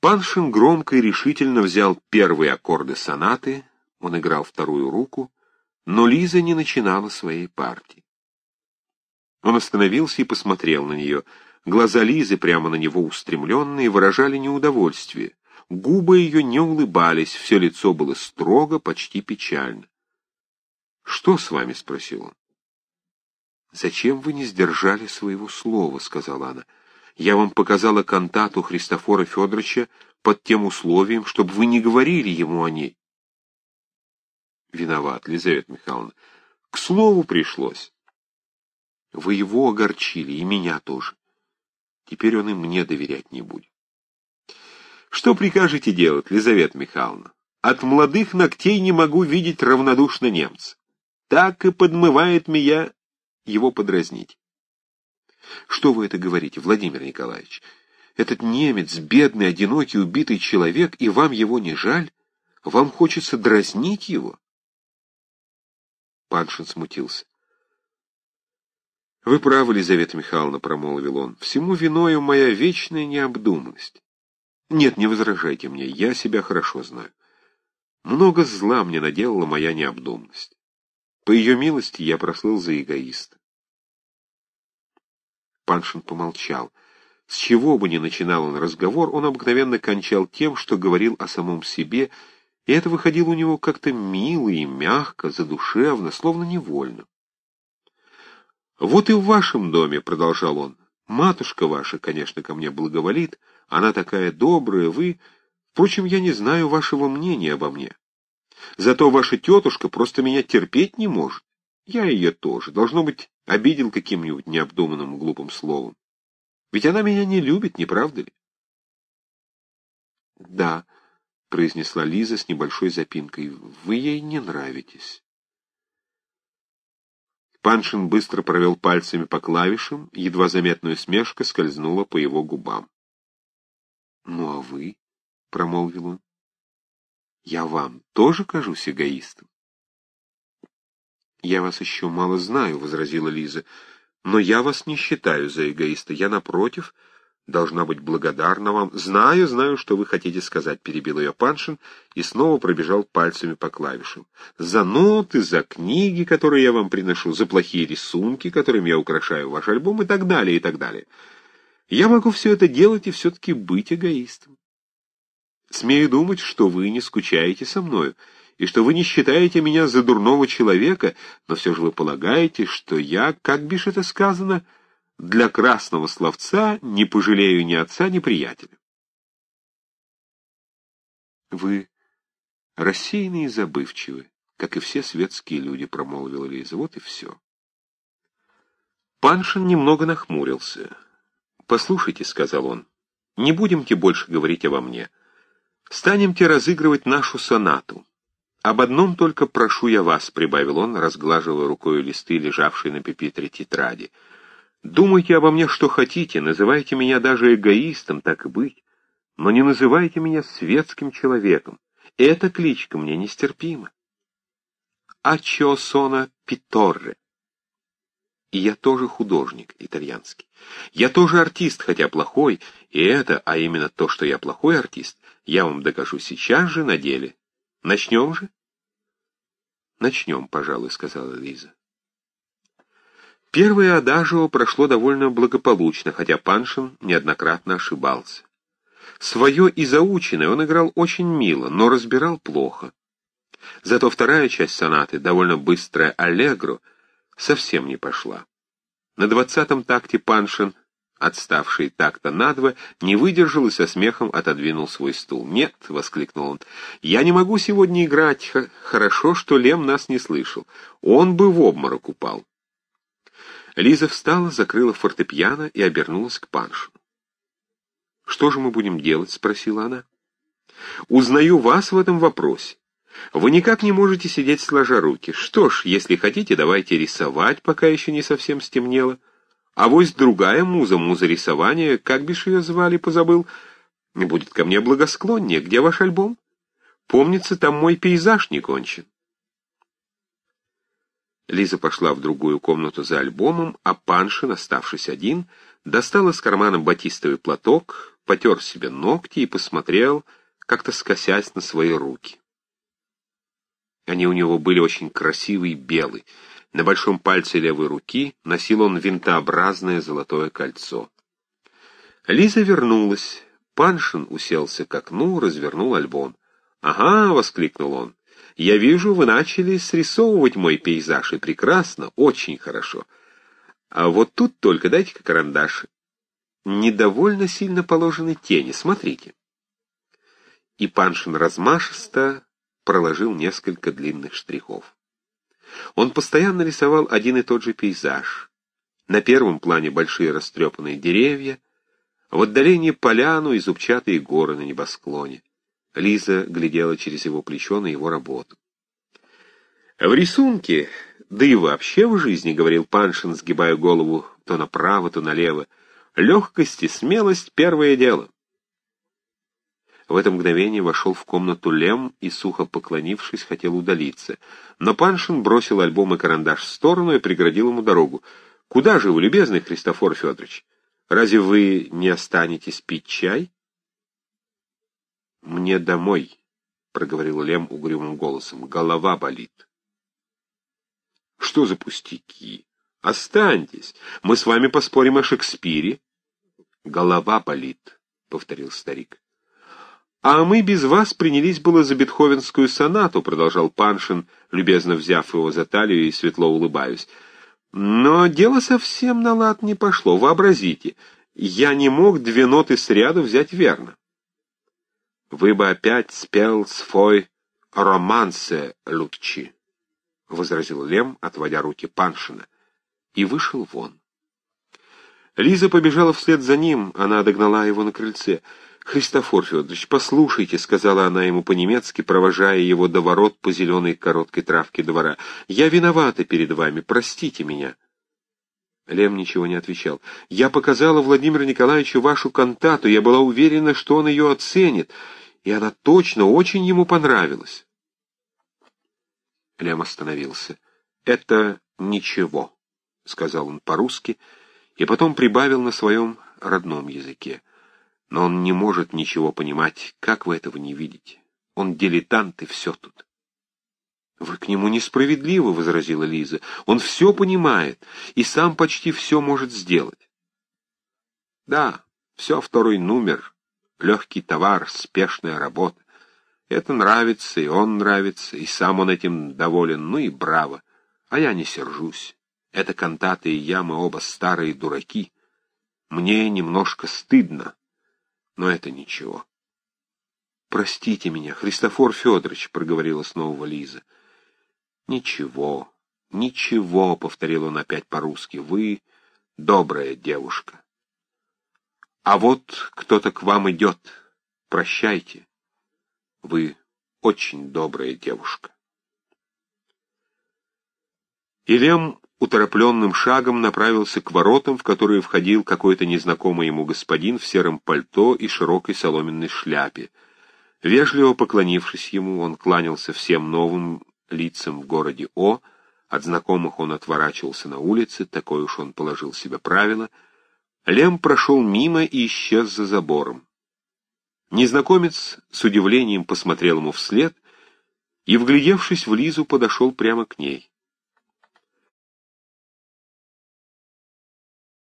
Паншин громко и решительно взял первые аккорды сонаты, он играл вторую руку, но Лиза не начинала своей партии. Он остановился и посмотрел на нее. Глаза Лизы, прямо на него устремленные, выражали неудовольствие. Губы ее не улыбались, все лицо было строго, почти печально. «Что с вами?» — спросил он. «Зачем вы не сдержали своего слова?» — сказала она. «Я вам показала кантату Христофора Федоровича под тем условием, чтобы вы не говорили ему о ней». «Виноват, Лизавета Михайловна. К слову пришлось». «Вы его огорчили, и меня тоже. Теперь он и мне доверять не будет». «Что прикажете делать, Лизавета Михайловна? От молодых ногтей не могу видеть равнодушно немца. Так и подмывает меня его подразнить. Что вы это говорите, Владимир Николаевич? Этот немец, бедный, одинокий, убитый человек, и вам его не жаль? Вам хочется дразнить его? Паншин смутился. «Вы правы, Лизавета Михайловна», — промолвил он, — «всему виною моя вечная необдуманность. Нет, не возражайте мне, я себя хорошо знаю. Много зла мне наделала моя необдуманность. По ее милости я прослыл за эгоиста. Паншин помолчал. С чего бы ни начинал он разговор, он обыкновенно кончал тем, что говорил о самом себе, и это выходило у него как-то мило и мягко, задушевно, словно невольно. «Вот и в вашем доме», — продолжал он, — «матушка ваша, конечно, ко мне благоволит, она такая добрая, вы... Впрочем, я не знаю вашего мнения обо мне. Зато ваша тетушка просто меня терпеть не может. Я ее тоже. Должно быть, обидел каким-нибудь необдуманным глупым словом. Ведь она меня не любит, не правда ли? Да, произнесла Лиза с небольшой запинкой. Вы ей не нравитесь. Паншин быстро провел пальцами по клавишам, едва заметная усмешка скользнула по его губам. — Ну а вы? — промолвил он. — Я вам тоже кажусь эгоистом? «Я вас еще мало знаю», — возразила Лиза, — «но я вас не считаю за эгоиста. Я, напротив, должна быть благодарна вам. Знаю, знаю, что вы хотите сказать», — перебил ее Паншин и снова пробежал пальцами по клавишам. «За ноты, за книги, которые я вам приношу, за плохие рисунки, которыми я украшаю ваш альбом и так далее, и так далее. Я могу все это делать и все-таки быть эгоистом. Смею думать, что вы не скучаете со мною» и что вы не считаете меня за дурного человека, но все же вы полагаете, что я, как бишь это сказано, для красного словца не пожалею ни отца, ни приятеля. Вы рассеянны и забывчивы, как и все светские люди, промолвила Лиза. Вот и все. Паншин немного нахмурился. «Послушайте», — сказал он, — «не будемте больше говорить обо мне. Станемте разыгрывать нашу сонату. «Об одном только прошу я вас», — прибавил он, разглаживая рукой листы, лежавшие на пепитре тетради. «Думайте обо мне, что хотите, называйте меня даже эгоистом, так и быть, но не называйте меня светским человеком. Эта кличка мне нестерпима. Ачо сона питорре. И я тоже художник итальянский. Я тоже артист, хотя плохой, и это, а именно то, что я плохой артист, я вам докажу сейчас же на деле, Начнем же? Начнем, пожалуй, сказала Лиза. Первое адажио прошло довольно благополучно, хотя Паншин неоднократно ошибался. Свое и заученное он играл очень мило, но разбирал плохо. Зато вторая часть сонаты, довольно быстрая аллегро, совсем не пошла. На двадцатом такте Паншин отставший так-то надво, не выдержал и со смехом отодвинул свой стул. «Нет», — воскликнул он, — «я не могу сегодня играть. Хорошо, что Лем нас не слышал. Он бы в обморок упал». Лиза встала, закрыла фортепиано и обернулась к Паншу. «Что же мы будем делать?» — спросила она. «Узнаю вас в этом вопросе. Вы никак не можете сидеть сложа руки. Что ж, если хотите, давайте рисовать, пока еще не совсем стемнело». А вось другая муза, муза рисования, как бишь ее звали, позабыл, будет ко мне благосклоннее. Где ваш альбом? Помнится, там мой пейзаж не кончен. Лиза пошла в другую комнату за альбомом, а Паншин, оставшись один, достал из кармана батистовый платок, потер себе ногти и посмотрел, как-то скосясь на свои руки. Они у него были очень красивые белые. На большом пальце левой руки носил он винтообразное золотое кольцо. Лиза вернулась. Паншин уселся к окну, развернул альбом. «Ага!» — воскликнул он. «Я вижу, вы начали срисовывать мой пейзаж, и прекрасно, очень хорошо. А вот тут только дайте-ка карандаш. Недовольно сильно положены тени, смотрите». И Паншин размашисто проложил несколько длинных штрихов. Он постоянно рисовал один и тот же пейзаж. На первом плане большие растрепанные деревья, в отдалении поляну и зубчатые горы на небосклоне. Лиза глядела через его плечо на его работу. В рисунке, да и вообще в жизни, — говорил Паншин, сгибая голову то направо, то налево, — легкость и смелость — первое дело. В это мгновение вошел в комнату Лем и, сухо поклонившись, хотел удалиться. Но Паншин бросил альбом и карандаш в сторону и преградил ему дорогу. «Куда же вы, любезный Христофор Федорович? Разве вы не останетесь пить чай? — Мне домой, — проговорил Лем угрюмым голосом. — Голова болит. — Что за пустяки? Останьтесь. Мы с вами поспорим о Шекспире. — Голова болит, — повторил старик. — А мы без вас принялись было за бетховенскую сонату, — продолжал Паншин, любезно взяв его за талию и светло улыбаясь. Но дело совсем на лад не пошло. Вообразите, я не мог две ноты сряду взять верно. Вы бы опять спел свой романсе, Лутчи, — возразил Лем, отводя руки Паншина, и вышел вон. Лиза побежала вслед за ним, она догнала его на крыльце — «Христофор Федорович, послушайте», — сказала она ему по-немецки, провожая его до ворот по зеленой короткой травке двора. «Я виновата перед вами, простите меня». Лем ничего не отвечал. «Я показала Владимиру Николаевичу вашу кантату, я была уверена, что он ее оценит, и она точно очень ему понравилась». Лем остановился. «Это ничего», — сказал он по-русски, и потом прибавил на своем родном языке. Но он не может ничего понимать. Как вы этого не видите? Он дилетант, и все тут. «Вы к нему несправедливы», — возразила Лиза. «Он все понимает и сам почти все может сделать». «Да, все второй номер, легкий товар, спешная работа. Это нравится, и он нравится, и сам он этим доволен, ну и браво. А я не сержусь. Это кантаты и я, мы оба старые дураки. Мне немножко стыдно но это ничего. «Простите меня, Христофор Федорович», — проговорила снова Лиза. «Ничего, ничего», — повторил он опять по-русски, — «вы добрая девушка». «А вот кто-то к вам идет. Прощайте. Вы очень добрая девушка». Илем уторопленным шагом направился к воротам, в которые входил какой-то незнакомый ему господин в сером пальто и широкой соломенной шляпе. Вежливо поклонившись ему, он кланялся всем новым лицам в городе О, от знакомых он отворачивался на улице, такое уж он положил себе правило. Лем прошел мимо и исчез за забором. Незнакомец с удивлением посмотрел ему вслед и, вглядевшись в Лизу, подошел прямо к ней.